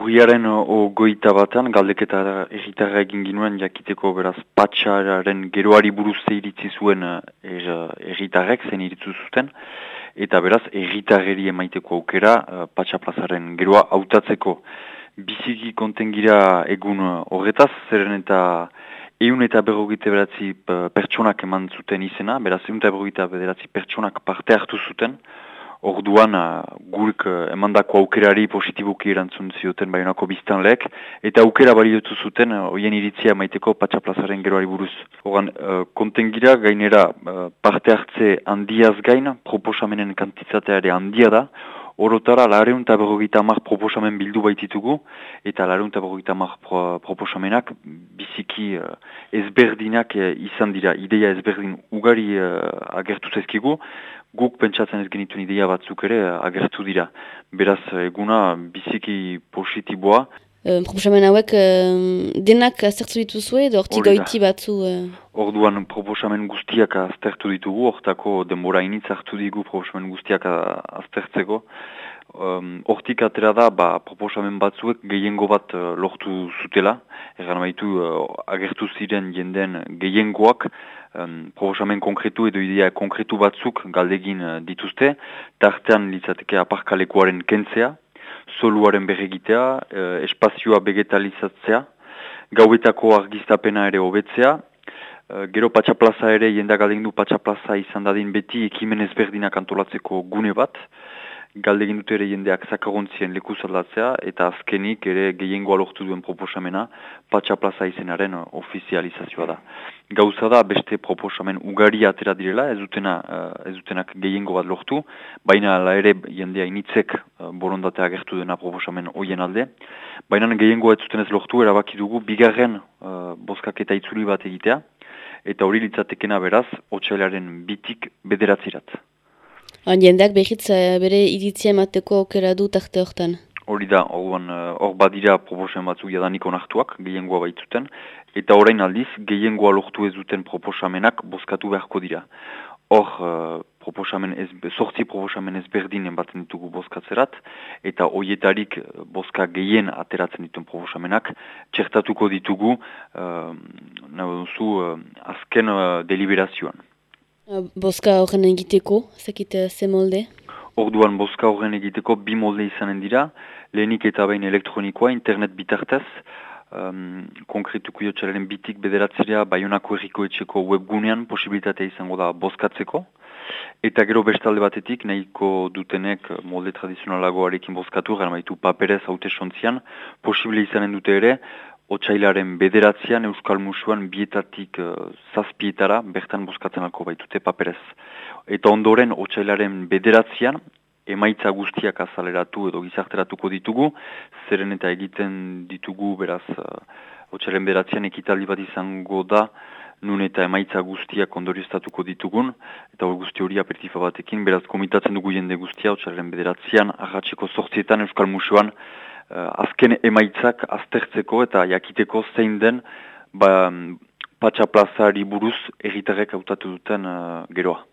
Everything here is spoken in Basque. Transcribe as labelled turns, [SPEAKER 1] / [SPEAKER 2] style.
[SPEAKER 1] Urriaren goita batean, galdeketa erritarra egin ginuen jakiteko beraz patxaren geroari buruz zeiritzi zuen erritarrek zen iritzu zuten, eta beraz erritarreri emaiteko aukera patxa plazaren geroa hautatzeko. Biziki kontengira egun horretaz, zeren eta eun eta berrogite beratzi pertsonak eman zuten izena, beraz eun eta berrogite beratzi pertsonak parte hartu zuten, Orduan, uh, gurk uh, emandako aukerari positibuki erantzun zioten baionako biztan lehek, eta aukera baliotu zuten uh, oien iritzia maiteko patxaplazaren geroari buruz. Horan, uh, kontengira gainera parte hartze handiaz gain, proposamenen kantitzatea ere handia da, Orotara, lareun eta berrogeita mar proposamen bildu baititugu, eta lareun eta berrogeita mar pro, proposamenak biziki uh, ezberdinak uh, izan dira, ideia ezberdin ugari uh, agertu zezkigu, guk pentsatzen ez genituen ideia batzuk ere agertu dira. Beraz, eguna biziki positiboa.
[SPEAKER 2] Uh, proposamen hauek uh, denak aztertu dituzue edo horti goiti batzu? Uh...
[SPEAKER 1] Orduan proposamen guztiak aztertu ditugu, hortako denbora initz hartu digu proposamen guztiak aztertzeko. Hortik um, atera da, ba, proposamen batzuek gehiengo bat uh, lortu zutela, egan baitu uh, agertu ziren jenden gehiengoak, um, proposamen konkretu edo idea konkretu batzuk galdegin uh, dituzte, tartean litzateke aparkalekuaren kentzea, soluaren berregitea, uh, espazioa vegetalizatzea, gauetako argiztapena ere hobetzea, uh, gero patxaplaza ere jendak du patxaplaza izan dadin beti ekimen ezberdinak antolatzeko gune bat, galdegin dute ere jendeak zakarontzien leku zaldatzea, eta azkenik ere gehiengoa lortu duen proposamena patxaplaza izenaren ofizializazioa da. Gauza da beste proposamen ugari atera direla, ez, dutena, uh, ez dutenak gehiengo bat lortu, baina ala ere jendea initzek uh, borondatea agertu dena proposamen hoien alde. Baina gehiengoa ez zuten ez lortu, erabaki dugu bigarren uh, boskak eta itzuli bat egitea, eta hori litzatekena beraz, otxailaren bitik bederatzirat.
[SPEAKER 2] Jendeak behitz eh, bere iritzia emateko aukera du tarte hortan?
[SPEAKER 1] Hori da, hor uh, badira proposamen batzuk jadanik onartuak, gehiengoa baitzuten, eta orain aldiz, gehiengoa lortu ez duten proposamenak bozkatu beharko dira. Hor, uh, proposamen ez, sortzi proposamen ezberdinen batzen ditugu bozkatzerat, eta hoietarik bozka gehien ateratzen dituen proposamenak, txertatuko ditugu, uh, uh, azken uh, deliberazioan.
[SPEAKER 2] Boska horren egiteko, zekite ze molde?
[SPEAKER 1] Orduan boska horren egiteko bi molde izanen dira, lehenik eta bain elektronikoa, internet bitartez, um, konkretuko jotxaren bitik bederatzerea baionako erriko etxeko webgunean posibilitatea izango da boskatzeko, eta gero bestalde batetik nahiko dutenek molde tradizionalagoarekin boskatu, gara maitu paperez haute sontzian, posible izanen dute ere, Otsailaren bederatzean Euskal Musuan bietatik uh, zazpietara bertan bozkatzen alko baitute paperez. Eta ondoren Otsailaren bederatzean emaitza guztiak azaleratu edo gizarteratuko ditugu, zeren eta egiten ditugu beraz uh, Otsailaren bederatzean ekitaldi bat izango da, nun eta emaitza guztiak ondorioztatuko ditugun, eta guzti hori apertifa batekin, beraz komitatzen dugu jende guztia, Otsailaren bederatzean, ahatzeko sortzietan Euskal Musuan, azken emaitzak aztertzeko eta jakiteko zein den ba, patxa plazari buruz erritarek hautatu duten uh, geroa.